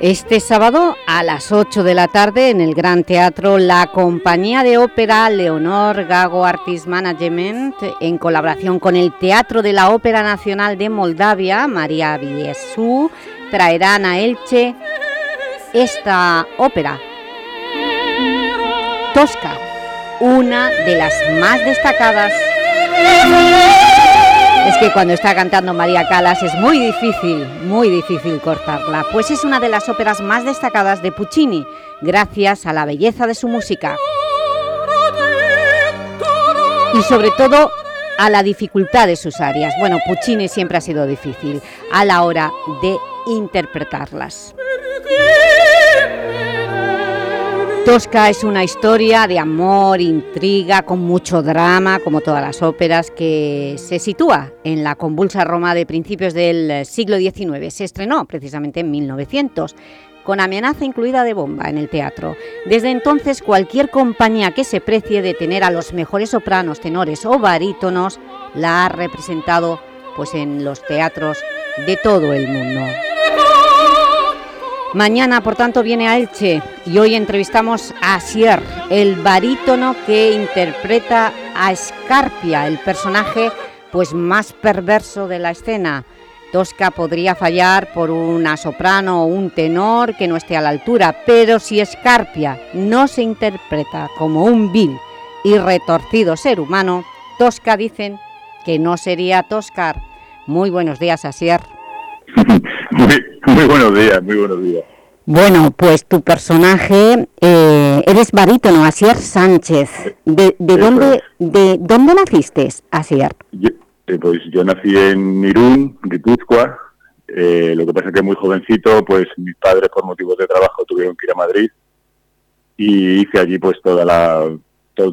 Este sábado a las 8 de la tarde en el Gran Teatro la compañía de ópera Leonor Gago Artist Management en colaboración con el Teatro de la Ópera Nacional de Moldavia, María Viesú, traerán a Elche esta ópera. Tosca, una de las más destacadas es que cuando está cantando María Calas es muy difícil, muy difícil cortarla, pues es una de las óperas más destacadas de Puccini, gracias a la belleza de su música. Y sobre todo a la dificultad de sus arias. Bueno, Puccini siempre ha sido difícil a la hora de interpretarlas. Tosca es una historia de amor, intriga, con mucho drama, como todas las óperas, que se sitúa en la convulsa Roma de principios del siglo XIX. Se estrenó precisamente en 1900, con amenaza incluida de bomba en el teatro. Desde entonces, cualquier compañía que se precie de tener a los mejores sopranos, tenores o barítonos, la ha representado pues, en los teatros de todo el mundo. Mañana, por tanto, viene a Elche y hoy entrevistamos a Sier, el barítono que interpreta a Escarpia, el personaje pues, más perverso de la escena. Tosca podría fallar por una soprano o un tenor que no esté a la altura, pero si Escarpia no se interpreta como un vil y retorcido ser humano, Tosca dicen que no sería Toscar. Muy buenos días, Asier. Muy, buenos días, muy buenos días. Bueno, pues tu personaje, eh, eres barítono, Asier Sánchez. ¿De, dónde, de dónde naciste, Asier? Eh, pues yo nací en Irún, Guipúzcoa. Eh, lo que pasa es que muy jovencito, pues mis padres por motivos de trabajo tuvieron que ir a Madrid y hice allí pues toda la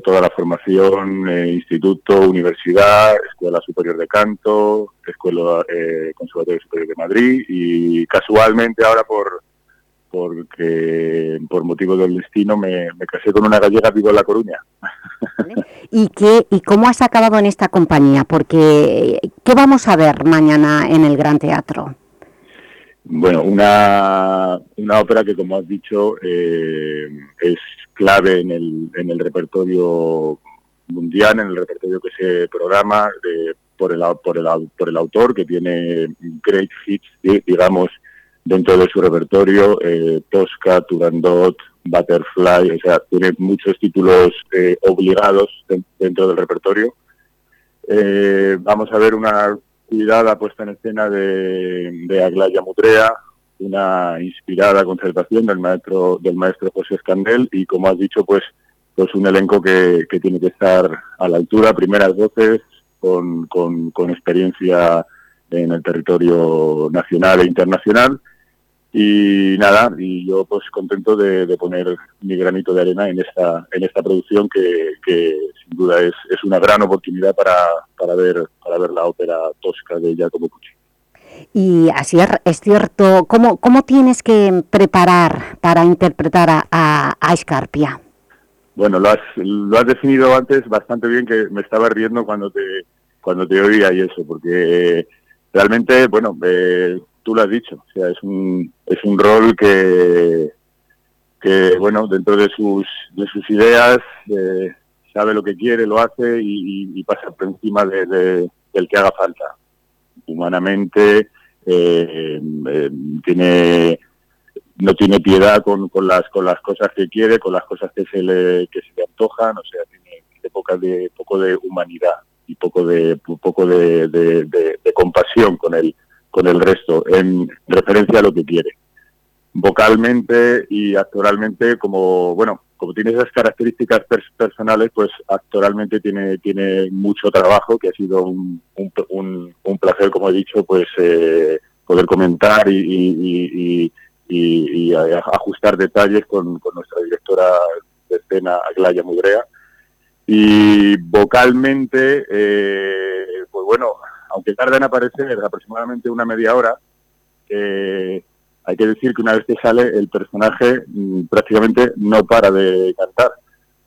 toda la formación, eh, instituto, universidad, escuela superior de canto, escuela eh, conservatorio superior de Madrid y casualmente ahora por porque por motivo del destino me, casé con una gallega vivo en La Coruña. ¿Y, qué, ¿Y cómo has acabado en esta compañía? Porque, ¿qué vamos a ver mañana en el Gran Teatro? Bueno, una, una ópera que, como has dicho, eh, es clave en el, en el repertorio mundial, en el repertorio que se programa por, el, por, el, por el autor, que tiene great hits, digamos, dentro de su repertorio, eh, Tosca, Turandot, Butterfly, o sea, tiene muchos títulos eh, obligados dentro del repertorio. Eh, vamos a ver una cuidada puesta en escena de, de Aglaya Mutrea, una inspirada concertación del maestro del maestro José Escandel y como has dicho pues pues un elenco que, que tiene que estar a la altura, primeras voces con, con, experiencia en el territorio nacional e internacional. Y nada y yo pues contento de, de, poner mi granito de arena en esta en esta producción que, que sin duda es, es una gran oportunidad para, para ver para ver la ópera tosca de Giacomo Puccini y así es cierto, ¿cómo, cómo tienes que preparar para interpretar a, a, Escarpia? Bueno, lo has, lo has definido antes bastante bien, que me estaba riendo cuando te, cuando te oía y eso, porque eh, realmente, bueno, eh, tú lo has dicho, o sea, es un, es un rol que, que bueno, dentro de sus, de sus ideas, eh, sabe lo que quiere, lo hace y, pasa por encima de, del que haga falta humanamente, eh, eh, tiene no tiene piedad con, con, las con las cosas que quiere, con las cosas que se le que se le antojan, o sea, tiene, poca de poco de humanidad y poco de poco de, de, compasión con el con el resto en referencia a lo que quiere. Vocalmente y actoralmente como bueno como tiene esas características personales, pues actualmente tiene, tiene mucho trabajo, que ha sido un, un, placer, como he dicho, pues eh, poder comentar y, ajustar detalles con, nuestra directora de escena, Aglaya Mudrea. Y vocalmente, eh, bueno, aunque tarde en aparecer aproximadamente una media hora, hay que decir que una vez que sale el personaje mm, prácticamente no para de cantar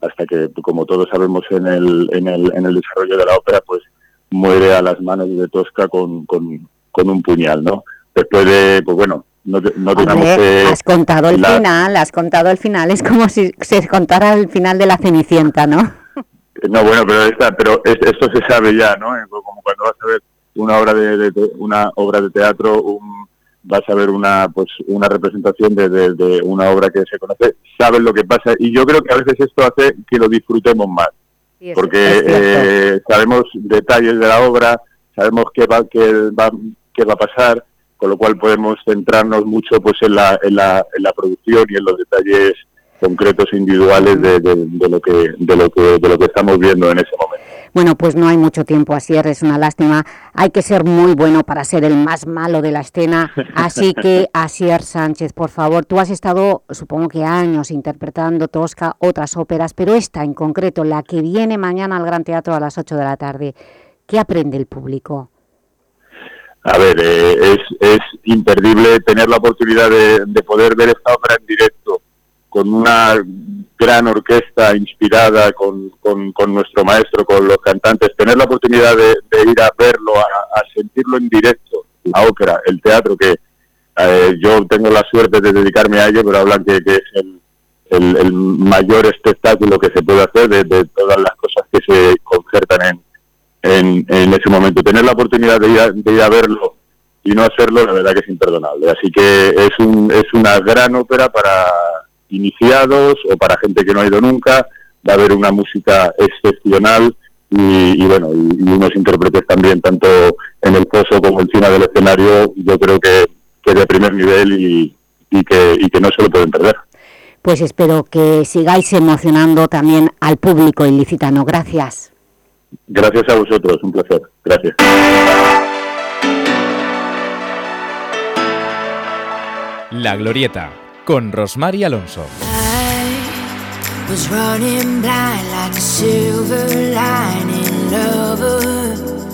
hasta que, como todos sabemos en el, en el, en el desarrollo de la ópera, pues muere a las manos de Tosca con, con, un puñal, ¿no? Después de, pues bueno, no, no tenemos Has contado el final, has contado el final, es como si se contara el final de la Cenicienta, ¿no? No, bueno, pero, esta, pero esto se sabe ya, ¿no? Como cuando vas a ver una obra de, una obra de teatro, un, vas a ver una pues una representación de, de, una obra que se conoce, sabes lo que pasa. Y yo creo que a veces esto hace que lo disfrutemos más, porque eh, sabemos detalles de la obra, sabemos qué va, qué va, qué va a pasar, con lo cual podemos centrarnos mucho pues en la, en la, en la producción y en los detalles concretos individuales de, de, lo que de lo que de lo que estamos viendo en ese momento. Bueno, pues no hay mucho tiempo, así es una lástima. Hay que ser muy bueno para ser el más malo de la escena. Así que, Asier Sánchez, por favor, tú has estado, supongo que años, interpretando Tosca, otras óperas, pero esta en concreto, la que viene mañana al Gran Teatro a las 8 de la tarde, ¿qué aprende el público? A ver, eh, es, es imperdible tener la oportunidad de, de poder ver esta obra en directo con una gran orquesta inspirada con, con, nuestro maestro, con los cantantes, tener la oportunidad de, ir a verlo, a, sentirlo en directo, la ópera, el teatro, que eh, yo tengo la suerte de dedicarme a ello, pero hablan que, es el, el, mayor espectáculo que se puede hacer de, todas las cosas que se concertan en, en, ese momento. Tener la oportunidad de ir, a, de ir a verlo y no hacerlo, la verdad que es imperdonable. Así que es, un, es una gran ópera para iniciados o para gente que no ha ido nunca. Va a haber una música excepcional y, bueno, y, unos intérpretes también, tanto en el pozo como encima del escenario, yo creo que, que de primer nivel y, y, que, y que no se lo pueden perder. Pues espero que sigáis emocionando también al público ilicitano. Gracias. Gracias a vosotros, un placer. Gracias. La Glorieta con Rosmar y Alonso. was running blind like a silver lining lover.